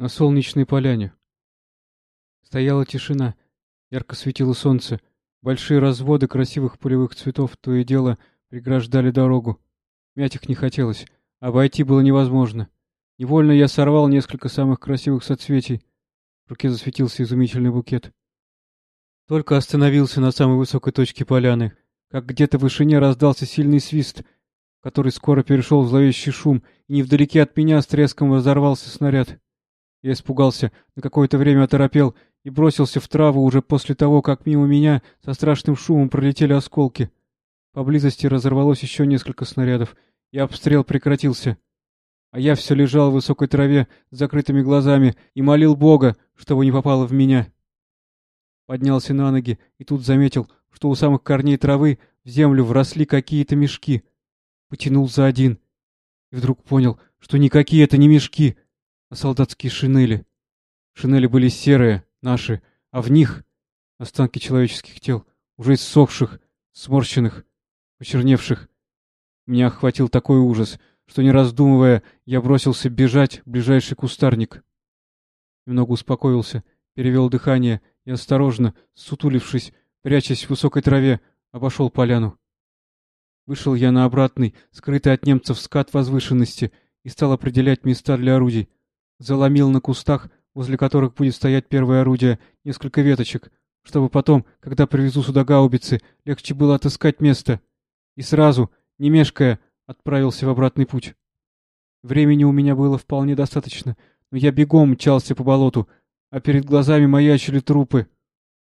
на солнечной поляне. Стояла тишина, ярко светило солнце, большие разводы красивых полевых цветов то и дело преграждали дорогу. Мять их не хотелось, обойти было невозможно. Невольно я сорвал несколько самых красивых соцветий. В руке засветился изумительный букет. Только остановился на самой высокой точке поляны, как где-то в вышине раздался сильный свист, который скоро перешел в зловещий шум, и невдалеке от меня с треском разорвался снаряд. Я испугался, на какое-то время оторопел и бросился в траву уже после того, как мимо меня со страшным шумом пролетели осколки. Поблизости разорвалось еще несколько снарядов, и обстрел прекратился. А я все лежал в высокой траве с закрытыми глазами и молил Бога, чтобы не попало в меня. Поднялся на ноги и тут заметил, что у самых корней травы в землю вросли какие-то мешки. Потянул за один. И вдруг понял, что никакие это не мешки, солдатские шинели. Шинели были серые, наши, а в них останки человеческих тел, уже иссохших, сморщенных, почерневших. Меня охватил такой ужас, что, не раздумывая, я бросился бежать в ближайший кустарник. Немного успокоился, перевел дыхание и осторожно, сутулившись, прячась в высокой траве, обошел поляну. Вышел я на обратный, скрытый от немцев скат возвышенности, и стал определять места для орудий. Заломил на кустах, возле которых будет стоять первое орудие, несколько веточек, чтобы потом, когда привезу сюда гаубицы, легче было отыскать место. И сразу, не мешкая, отправился в обратный путь. Времени у меня было вполне достаточно, но я бегом мчался по болоту, а перед глазами маячили трупы.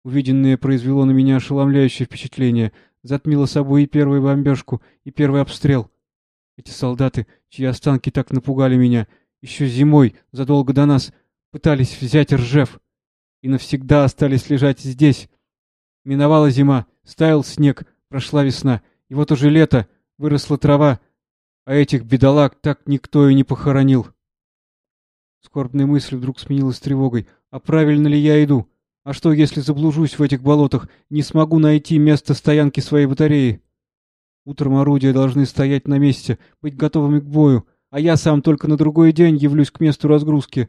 Увиденное произвело на меня ошеломляющее впечатление, затмило собой и первую бомбежку, и первый обстрел. Эти солдаты, чьи останки так напугали меня, еще зимой, задолго до нас, пытались взять Ржев. И навсегда остались лежать здесь. Миновала зима, стаял снег, прошла весна, и вот уже лето, выросла трава, а этих бедолаг так никто и не похоронил. Скорбная мысль вдруг сменилась тревогой. А правильно ли я иду? А что, если заблужусь в этих болотах, не смогу найти место стоянки своей батареи? Утром орудия должны стоять на месте, быть готовыми к бою а я сам только на другой день явлюсь к месту разгрузки.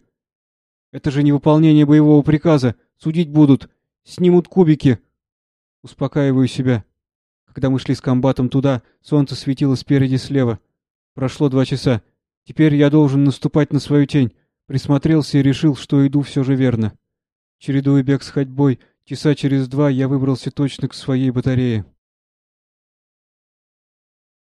Это же не выполнение боевого приказа. Судить будут. Снимут кубики. Успокаиваю себя. Когда мы шли с комбатом туда, солнце светило спереди слева. Прошло два часа. Теперь я должен наступать на свою тень. Присмотрелся и решил, что иду все же верно. Чередуя бег с ходьбой, часа через два я выбрался точно к своей батарее.